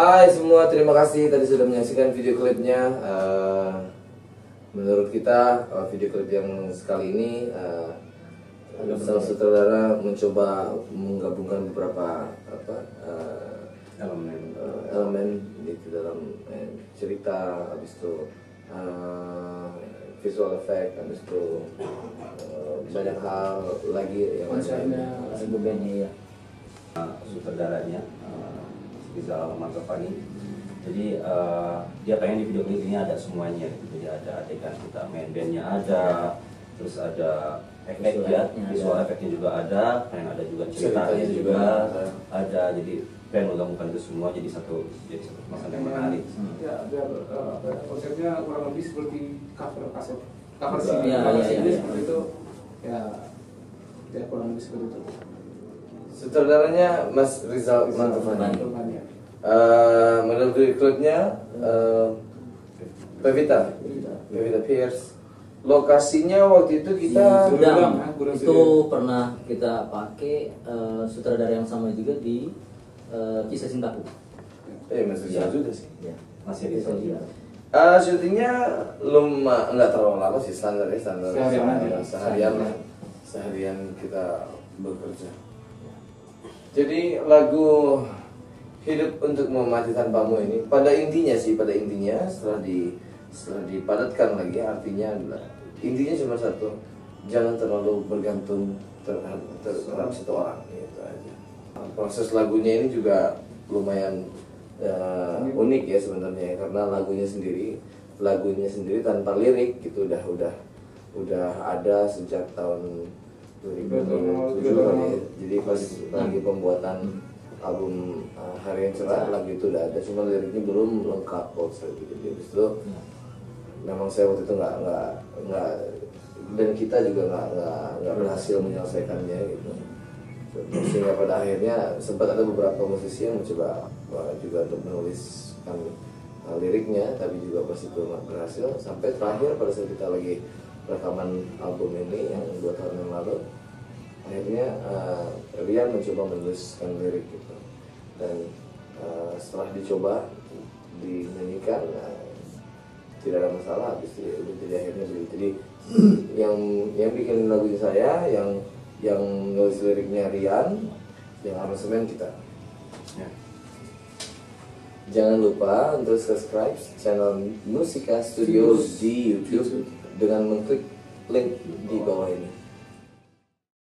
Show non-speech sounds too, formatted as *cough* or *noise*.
Hai semua, terima kasih tadi sudah menyaksikan video klipnya. Eh, menurut kita eh, video klip yang sekali ini uh, sang sutradara mencoba menggabungkan beberapa apa eh, elemen. eh, elemen di dalam eh, cerita, habis itu eh, visual effect, habis itu eh, banyak hal lagi yang konsepnya lagu bandnya ya. Sutradaranya uh, Rizal Mantopani jadi uh, dia pengen di video klip ini ada semuanya gitu. jadi ada adegan kita main bandnya ada terus ada efek ya visual ada. efeknya juga ada pengen ada juga ceritanya Ceritanya juga, juga ada. ada jadi pengen menggabungkan itu semua jadi satu jadi satu kemasan yang menarik Ya, biar ya, konsepnya kurang lebih seperti cover kaset, cover Iya, CD, iya, cover iya, CD iya. seperti itu. Ya, ya kurang lebih seperti itu. Sutradaranya Mas Rizal. Teman-teman ya. Eh, menurut video klipnya eh, Pevita, Pevita Pierce. Lokasinya waktu itu kita Di Gudang, Gudang, ya, Gudang itu pernah kita pakai eh, sutradara yang sama juga di eh, kisah cintaku eh Mas Rizal Iya. juga sih. ya masih di Itu dia. Eh, syutingnya luma nggak terlalu lama sih standar ya standar Seharian seharian, seharian seharian kita bekerja. Jadi lagu hidup untuk memati tanpamu ini pada intinya sih pada intinya setelah di setelah dipadatkan lagi artinya adalah intinya cuma satu jangan terlalu bergantung terhadap, terhadap satu orang gitu aja. Proses lagunya ini juga lumayan eh, unik ya sebenarnya karena lagunya sendiri lagunya sendiri tanpa lirik gitu udah udah udah ada sejak tahun 2007 kali. ya. jadi pas lagi pembuatan album uh, Hari yang Cerah. lagu itu udah ada. Cuma liriknya belum lengkap kok saya gitu jadi habis itu memang saya waktu itu nggak nggak nggak dan kita juga nggak nggak nggak berhasil menyelesaikannya gitu. Sehingga pada akhirnya sempat ada beberapa musisi yang mencoba uh, juga untuk menuliskan uh, liriknya tapi juga pas itu nggak berhasil. Sampai terakhir pada saat kita lagi rekaman album ini yang dua tahun lalu akhirnya uh, Rian mencoba menuliskan lirik gitu. Dan uh, setelah dicoba dinyanyikan uh, tidak ada masalah habis itu udah jadi akhirnya beli jadi *clears throat* yang yang bikin lagu saya yang yang nulis liriknya Rian yang aransemen kita. Ya. jangan lupa untuk subscribe channel Musika Studios di YouTube dengan mengklik link di bawah ini